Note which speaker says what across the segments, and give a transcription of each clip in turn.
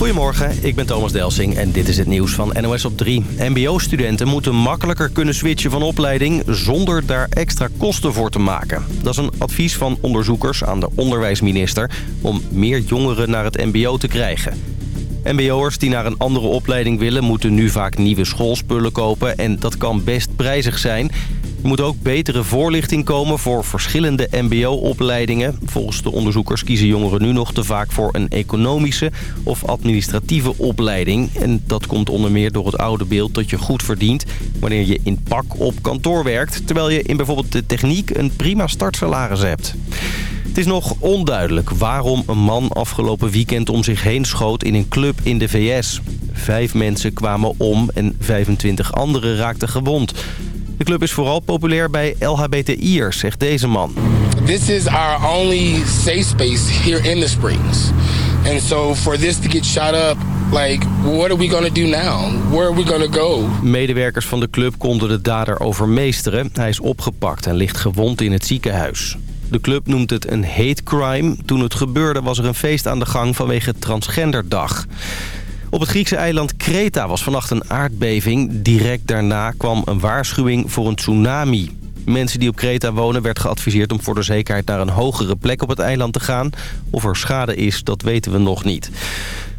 Speaker 1: Goedemorgen, ik ben Thomas Delsing en dit is het nieuws van NOS op 3. MBO-studenten moeten makkelijker kunnen switchen van opleiding... zonder daar extra kosten voor te maken. Dat is een advies van onderzoekers aan de onderwijsminister... om meer jongeren naar het mbo te krijgen. MBO'ers die naar een andere opleiding willen... moeten nu vaak nieuwe schoolspullen kopen en dat kan best prijzig zijn... Er moet ook betere voorlichting komen voor verschillende mbo-opleidingen. Volgens de onderzoekers kiezen jongeren nu nog te vaak voor een economische of administratieve opleiding. En dat komt onder meer door het oude beeld dat je goed verdient wanneer je in pak op kantoor werkt. Terwijl je in bijvoorbeeld de techniek een prima startsalaris hebt. Het is nog onduidelijk waarom een man afgelopen weekend om zich heen schoot in een club in de VS. Vijf mensen kwamen om en 25 anderen raakten gewond. De club is vooral populair bij LHBTI'ers, zegt deze man.
Speaker 2: This is our only safe space here in the Springs. And so for this to get shot up, like, what are we gonna do now? Where are we gonna go?
Speaker 1: Medewerkers van de club konden de dader overmeesteren. Hij is opgepakt en ligt gewond in het ziekenhuis. De club noemt het een hate crime. Toen het gebeurde was er een feest aan de gang vanwege Transgenderdag. Op het Griekse eiland Kreta was vannacht een aardbeving. Direct daarna kwam een waarschuwing voor een tsunami. Mensen die op Kreta wonen werd geadviseerd om voor de zekerheid naar een hogere plek op het eiland te gaan. Of er schade is, dat weten we nog niet.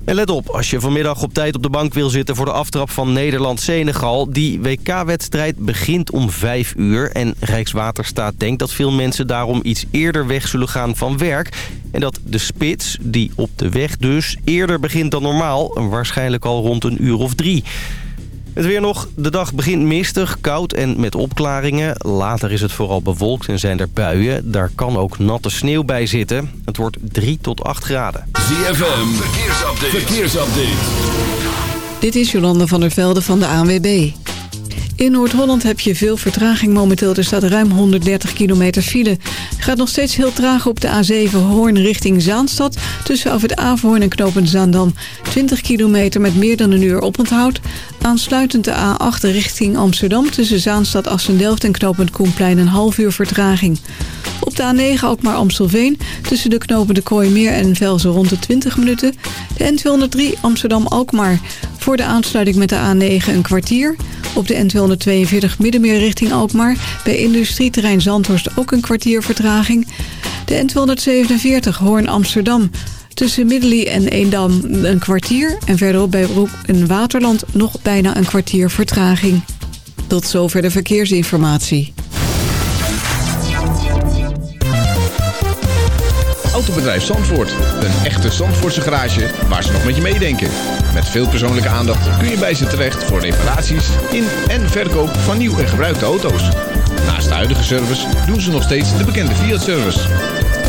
Speaker 1: En let op, als je vanmiddag op tijd op de bank wil zitten voor de aftrap van Nederland-Senegal. Die WK-wedstrijd begint om 5 uur. En Rijkswaterstaat denkt dat veel mensen daarom iets eerder weg zullen gaan van werk. En dat de spits, die op de weg dus, eerder begint dan normaal. Waarschijnlijk al rond een uur of drie. Het weer nog. De dag begint mistig, koud en met opklaringen. Later is het vooral bewolkt en zijn er buien. Daar kan ook natte sneeuw bij zitten. Het wordt 3 tot 8 graden.
Speaker 3: ZFM, verkeersupdate. verkeersupdate.
Speaker 4: Dit is Jolanda van der Velde van de ANWB. In Noord-Holland heb je veel vertraging momenteel. Er staat ruim 130 kilometer file. Gaat nog steeds heel traag op de A7 Hoorn richting Zaanstad. Tussen over het Averhoorn en Knopend Zaandam. 20 kilometer met meer dan een uur oponthoud. Aansluitend de A8 richting Amsterdam. Tussen Zaanstad, Assendelft en Knopend Koenplein een half uur vertraging. Op de A9 ook maar Amstelveen. Tussen de knopen de Kooimeer en Velzen rond de 20 minuten. De N203 Amsterdam-Alkmaar. Voor de aansluiting met de A9 een kwartier. Op de N242 Middenmeer richting Alkmaar. Bij industrieterrein Zandhorst ook een kwartier vertraging. De N247 Hoorn Amsterdam. Tussen Middelie en Eendam een kwartier. En verderop bij Broek en Waterland nog bijna een kwartier vertraging. Tot zover de verkeersinformatie.
Speaker 5: Autobedrijf Zandvoort. Een echte Zandvoortse garage waar ze nog met je meedenken. Met veel persoonlijke aandacht kun je bij ze terecht voor reparaties in en verkoop van nieuw en gebruikte auto's. Naast de huidige service doen ze nog steeds de bekende Fiat-service.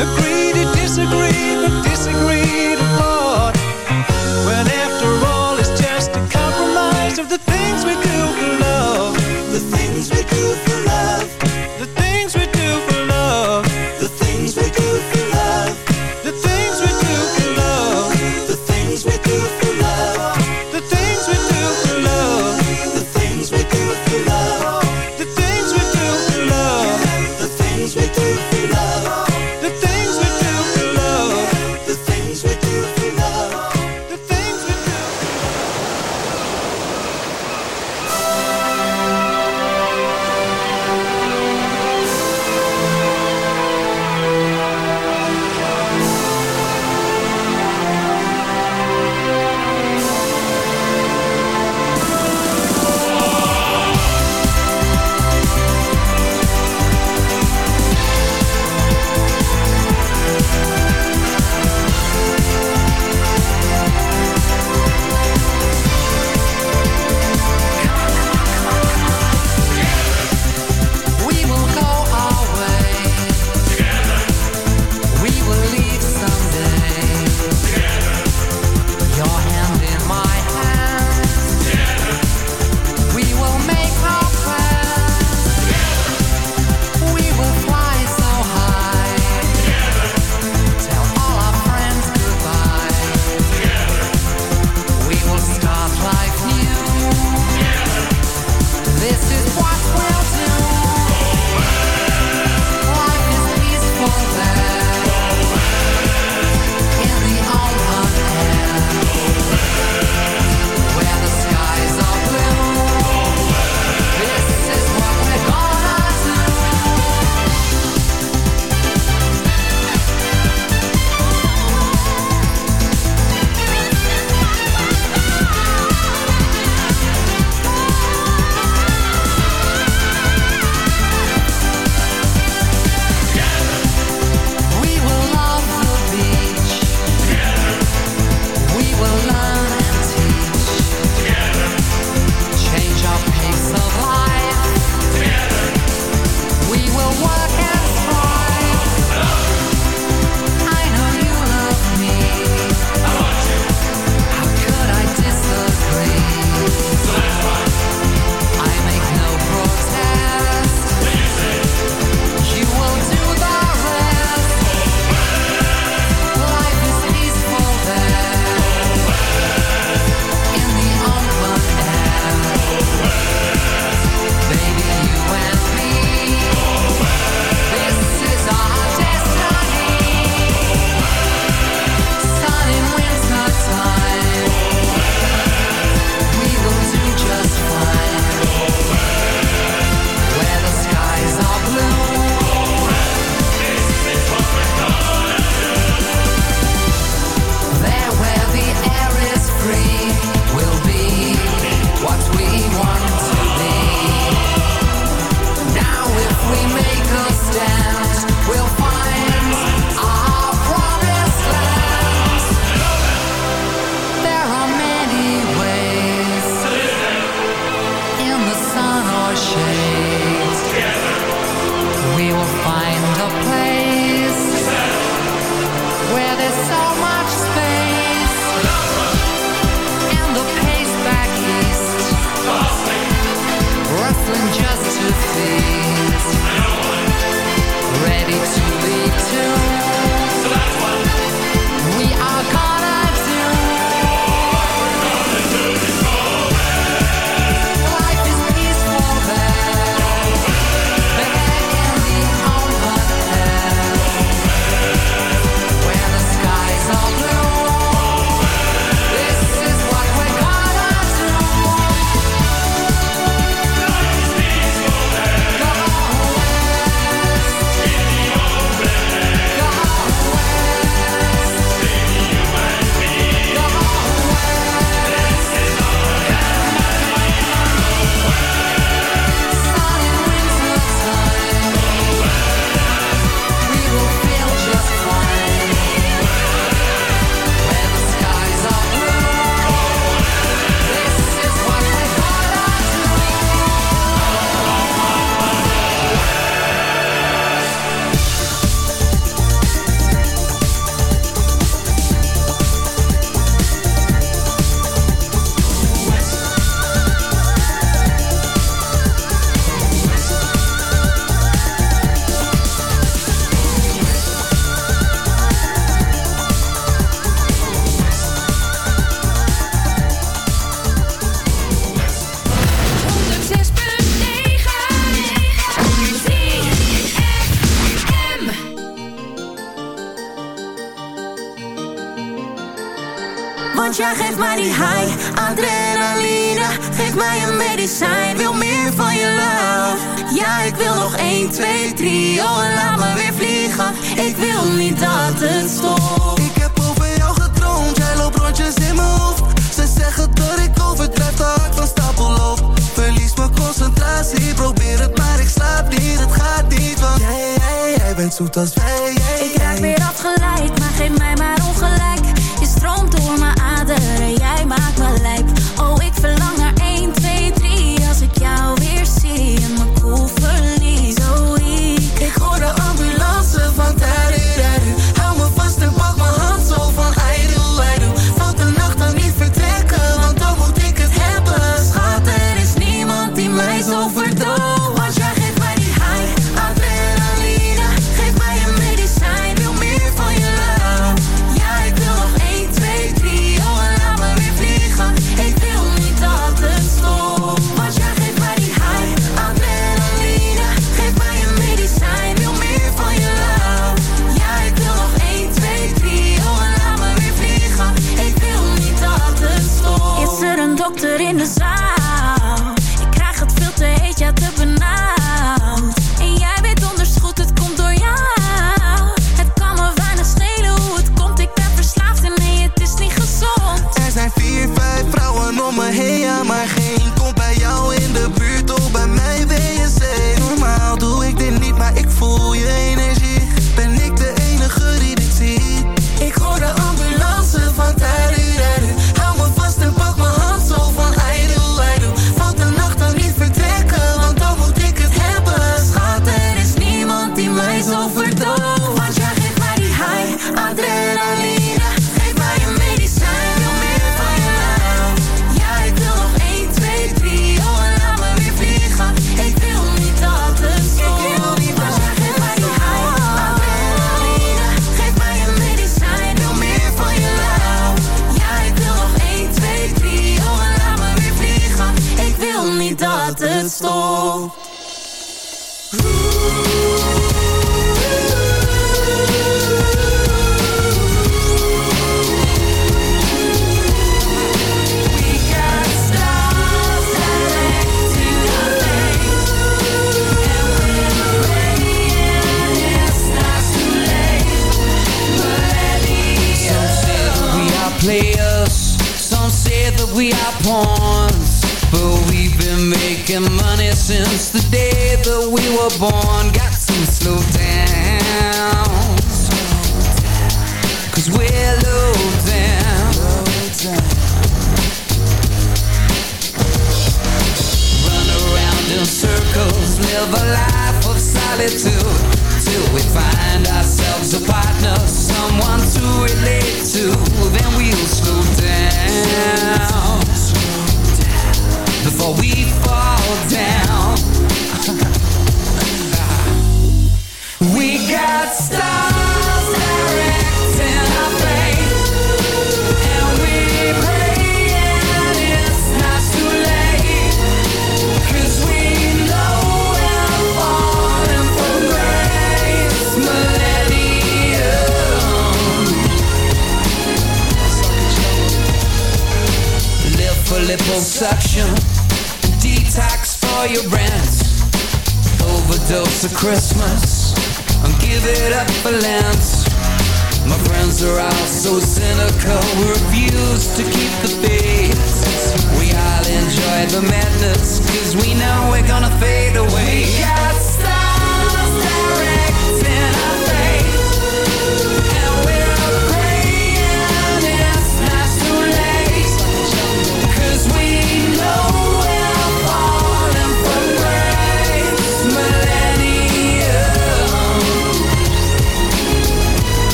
Speaker 6: Agree to disagree, but disagree
Speaker 7: zijn, wil meer van je love. Ja, ik wil nog 1, 2, 3, oh en laat me weer vliegen. Ik wil niet dat het stopt.
Speaker 8: Ik heb over jou gedroomd, jij loopt rondjes in mijn hoofd. Ze zeggen dat ik overdrijf, dat van stapel loop Verlies mijn concentratie, probeer het maar ik slaap niet. Het gaat niet, van. jij, jij, jij bent zoet als wij
Speaker 7: Ik raak weer afgeleid, maar geef mij maar ongelijk. Je stroomt door mijn aderen. in
Speaker 6: the
Speaker 9: sun.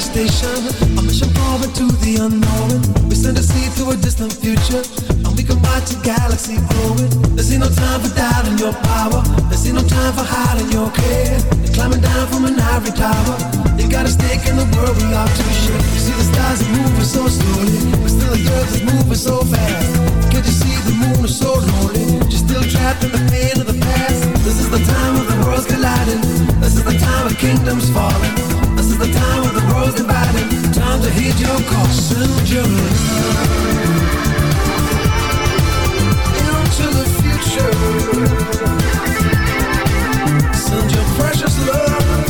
Speaker 10: station. I'm mission forward to the unknown. We send a seed to a distant future. Can watch the galaxy growing. There's ain't no time for doubting your power. There's ain't no time for hiding your care. You're climbing down from an ivory tower. You got a stake in the world we are to share. You see the stars are moving so slowly. But still the earth is moving so fast. Can't you see the moon is so lonely? You're still trapped in the pain of the past. This is the time of the worlds colliding. This is the time of kingdoms falling. This is the time of the worlds dividing. Time to heed your call. Send To the future, send your precious love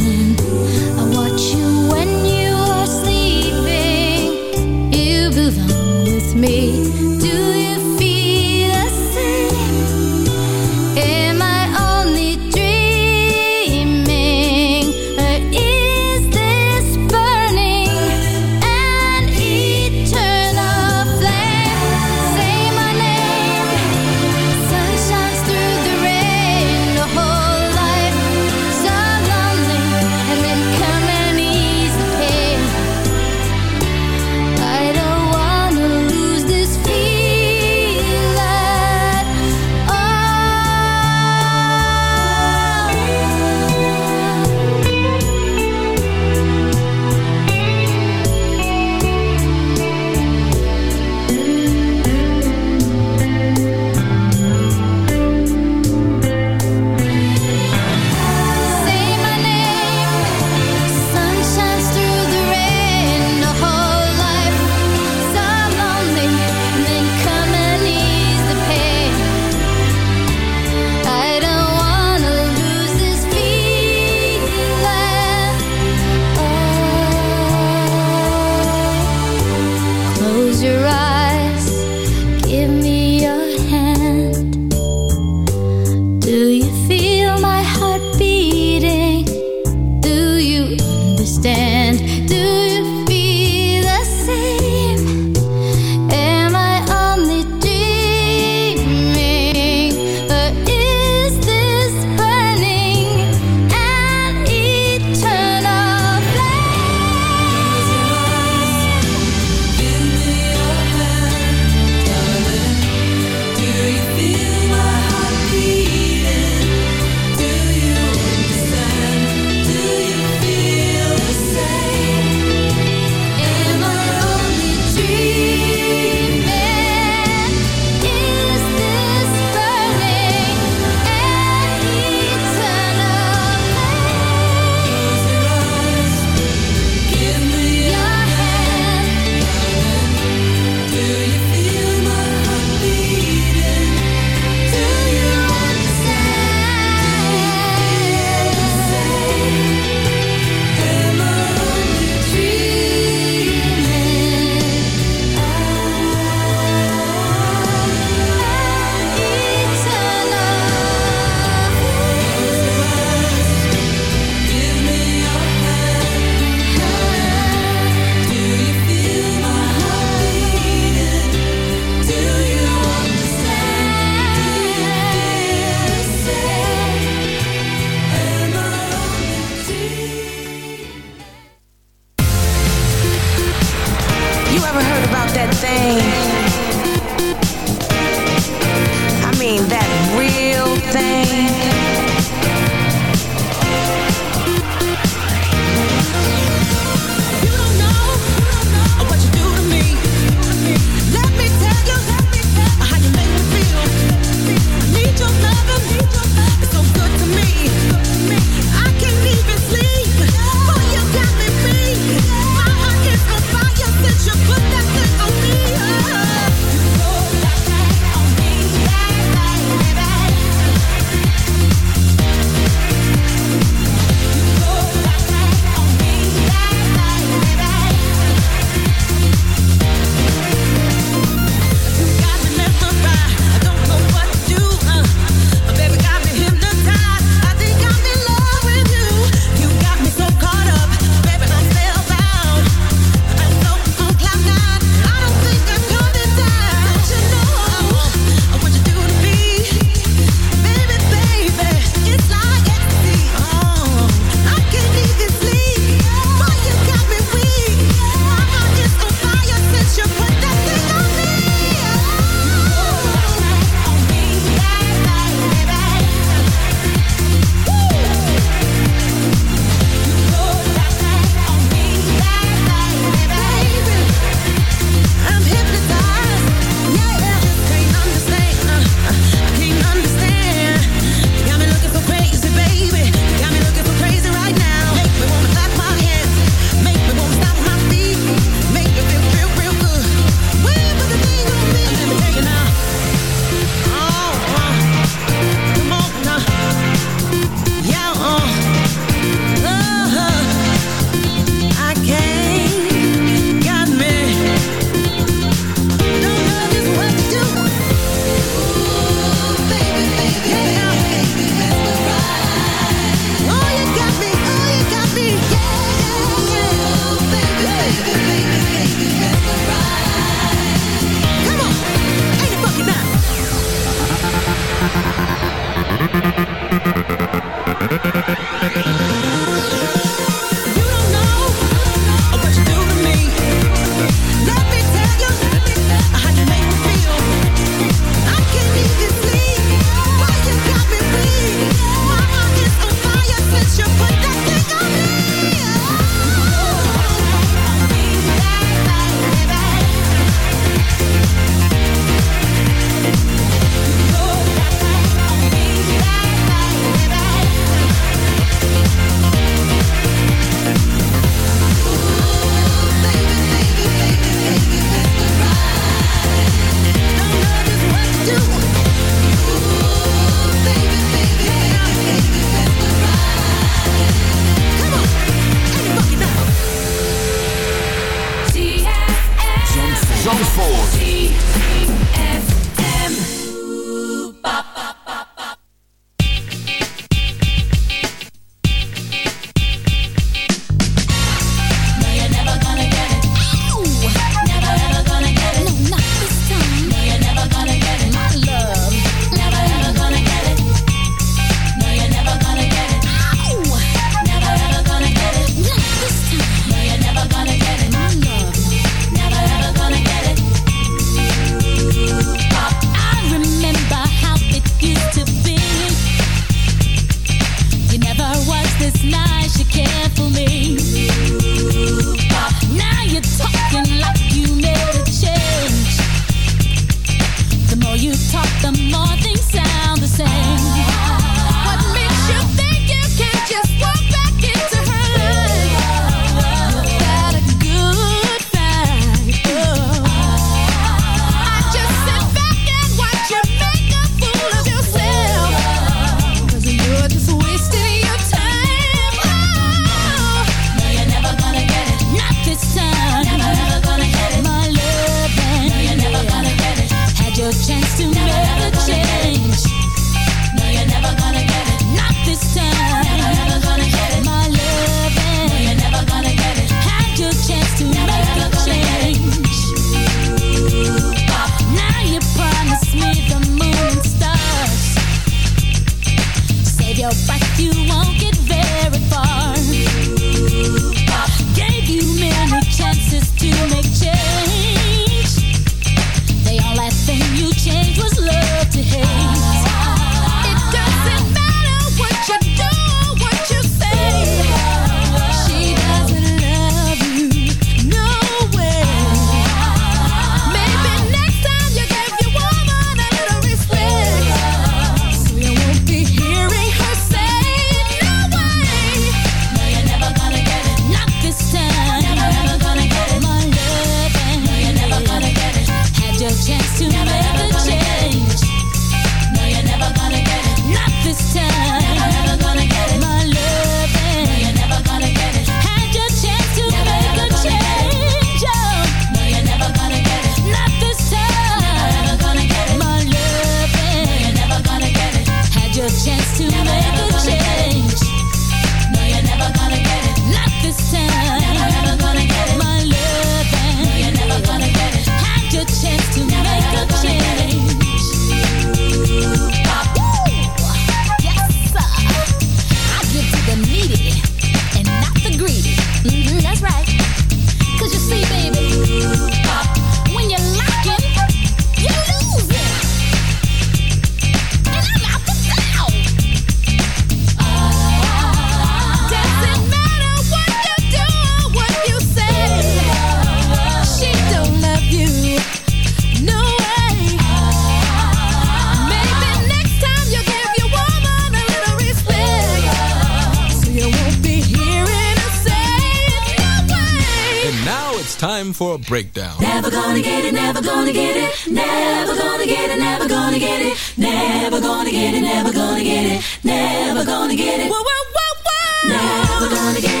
Speaker 9: Never gonna get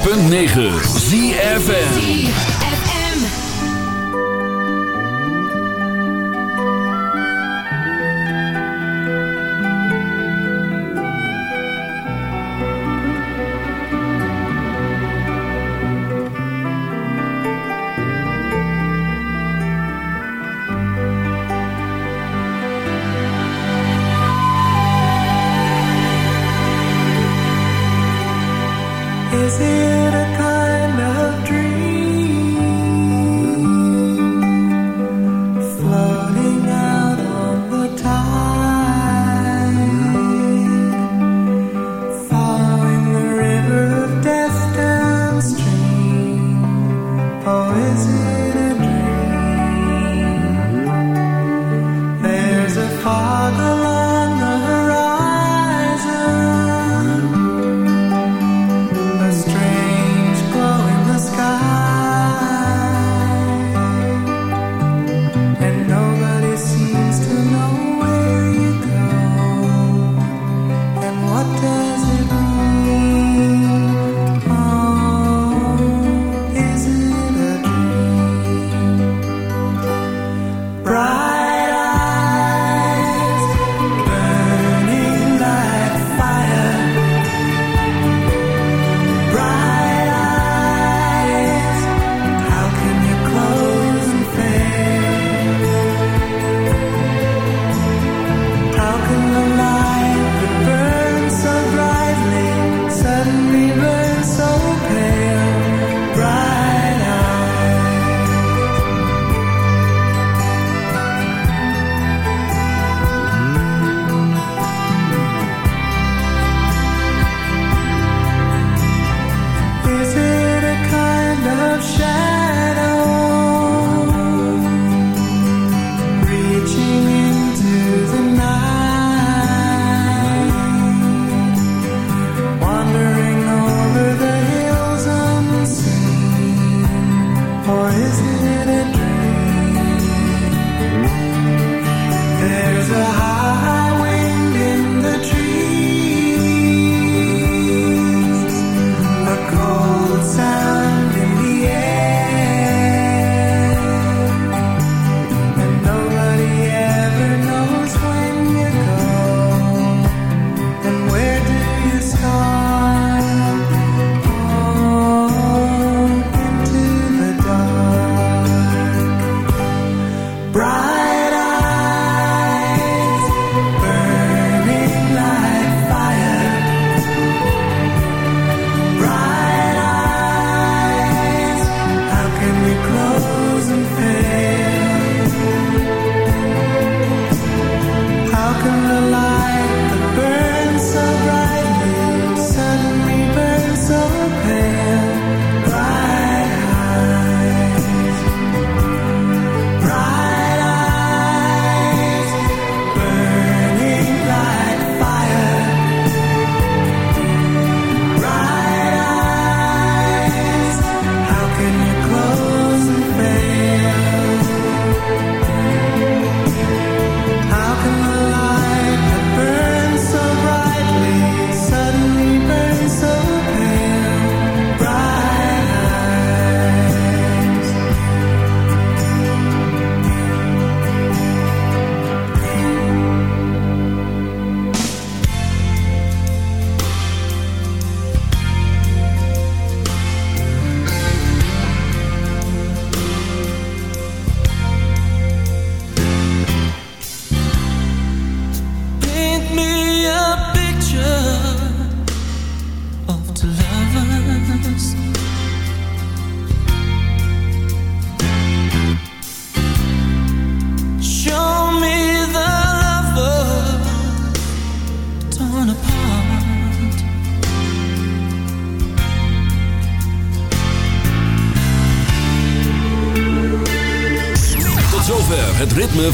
Speaker 3: .9 106.9 ZFN